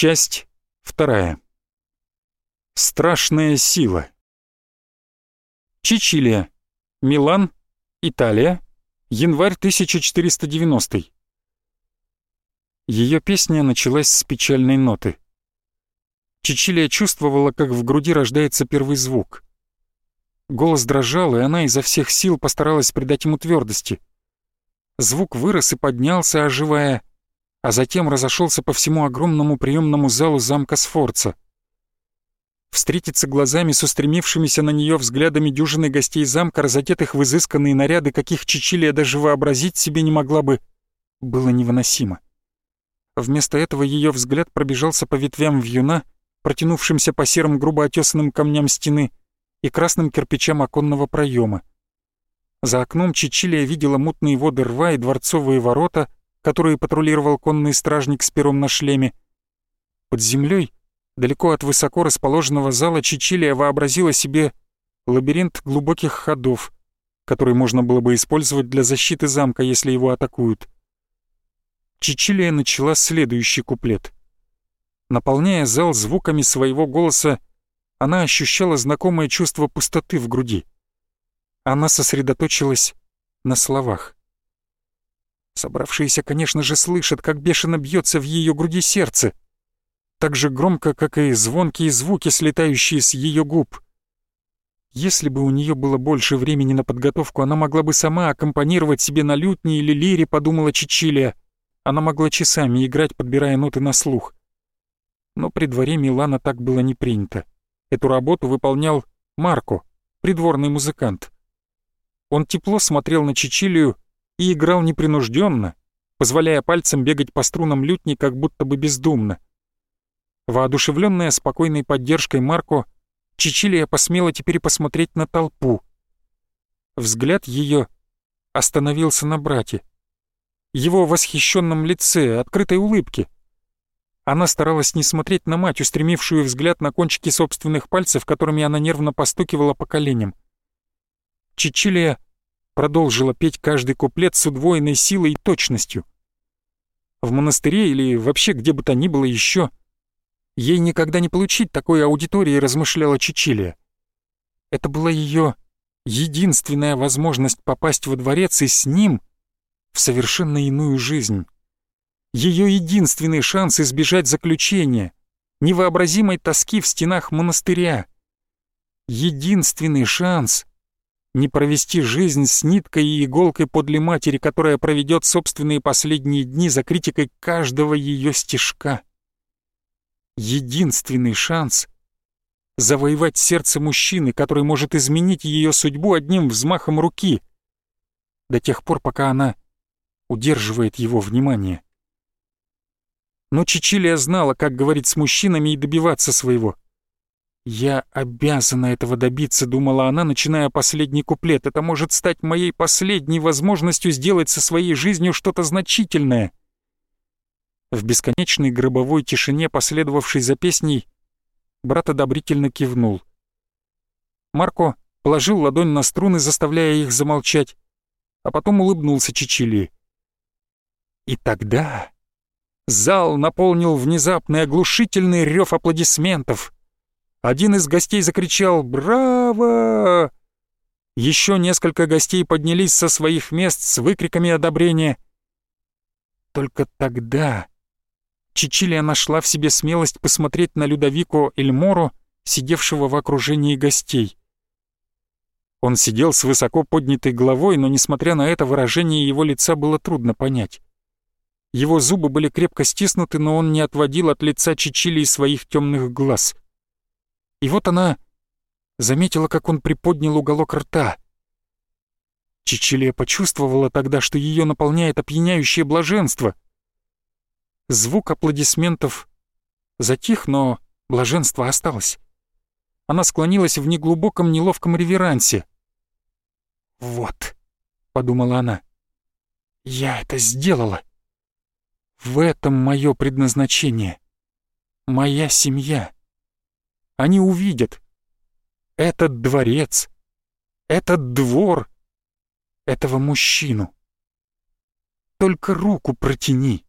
Часть вторая. Страшная сила. Чичилия. Милан. Италия. Январь 1490. Ее песня началась с печальной ноты. Чичилия чувствовала, как в груди рождается первый звук. Голос дрожал, и она изо всех сил постаралась придать ему твердости. Звук вырос и поднялся, оживая, а затем разошелся по всему огромному приемному залу замка Сфорца. Встретиться глазами с устремившимися на нее взглядами дюжины гостей замка, разодетых в изысканные наряды, каких Чичилия даже вообразить себе не могла бы, было невыносимо. Вместо этого ее взгляд пробежался по ветвям вьюна, протянувшимся по серым грубо отесанным камням стены и красным кирпичам оконного проема. За окном Чичилия видела мутные воды рва и дворцовые ворота, которые патрулировал конный стражник с пером на шлеме. Под землей, далеко от высоко расположенного зала, Чичилия вообразила себе лабиринт глубоких ходов, который можно было бы использовать для защиты замка, если его атакуют. Чичилия начала следующий куплет. Наполняя зал звуками своего голоса, она ощущала знакомое чувство пустоты в груди. Она сосредоточилась на словах. Собравшиеся, конечно же, слышат, как бешено бьется в ее груди сердце. Так же громко, как и звонкие звуки, слетающие с ее губ. Если бы у нее было больше времени на подготовку, она могла бы сама аккомпанировать себе на лютне или лире, подумала Чичилия. Она могла часами играть, подбирая ноты на слух. Но при дворе Милана так было не принято. Эту работу выполнял Марко, придворный музыкант. Он тепло смотрел на Чичилию и играл непринужденно, позволяя пальцем бегать по струнам лютни как будто бы бездумно. Воодушевленная спокойной поддержкой Марко, Чичилия посмела теперь посмотреть на толпу. Взгляд ее остановился на брате его восхищенном лице, открытой улыбке. Она старалась не смотреть на мать, устремившую взгляд на кончики собственных пальцев, которыми она нервно постукивала по коленям. Чичилия продолжила петь каждый куплет с удвоенной силой и точностью. В монастыре или вообще где бы то ни было еще, ей никогда не получить такой аудитории, размышляла Чичилия. Это была ее единственная возможность попасть во дворец и с ним в совершенно иную жизнь. Ее единственный шанс избежать заключения, невообразимой тоски в стенах монастыря. Единственный шанс не провести жизнь с ниткой и иголкой подле матери, которая проведет собственные последние дни за критикой каждого ее стишка. Единственный шанс завоевать сердце мужчины, который может изменить ее судьбу одним взмахом руки, до тех пор, пока она удерживает его внимание. Но Чичилия знала, как говорить с мужчинами и добиваться своего. «Я обязана этого добиться», — думала она, начиная последний куплет. «Это может стать моей последней возможностью сделать со своей жизнью что-то значительное». В бесконечной гробовой тишине, последовавшей за песней, брат одобрительно кивнул. Марко положил ладонь на струны, заставляя их замолчать, а потом улыбнулся Чичилии. И тогда зал наполнил внезапный оглушительный рев аплодисментов. Один из гостей закричал «Браво!». Еще несколько гостей поднялись со своих мест с выкриками одобрения. Только тогда Чичилия нашла в себе смелость посмотреть на Людовико Эльморо, сидевшего в окружении гостей. Он сидел с высоко поднятой головой, но, несмотря на это, выражение его лица было трудно понять. Его зубы были крепко стиснуты, но он не отводил от лица Чичилии своих темных глаз. И вот она заметила, как он приподнял уголок рта. Чичилия почувствовала тогда, что ее наполняет опьяняющее блаженство. Звук аплодисментов затих, но блаженство осталось. Она склонилась в неглубоком неловком реверансе. «Вот», — подумала она, — «я это сделала». В этом мое предназначение. Моя семья. Они увидят. Этот дворец. Этот двор. Этого мужчину. Только руку протяни.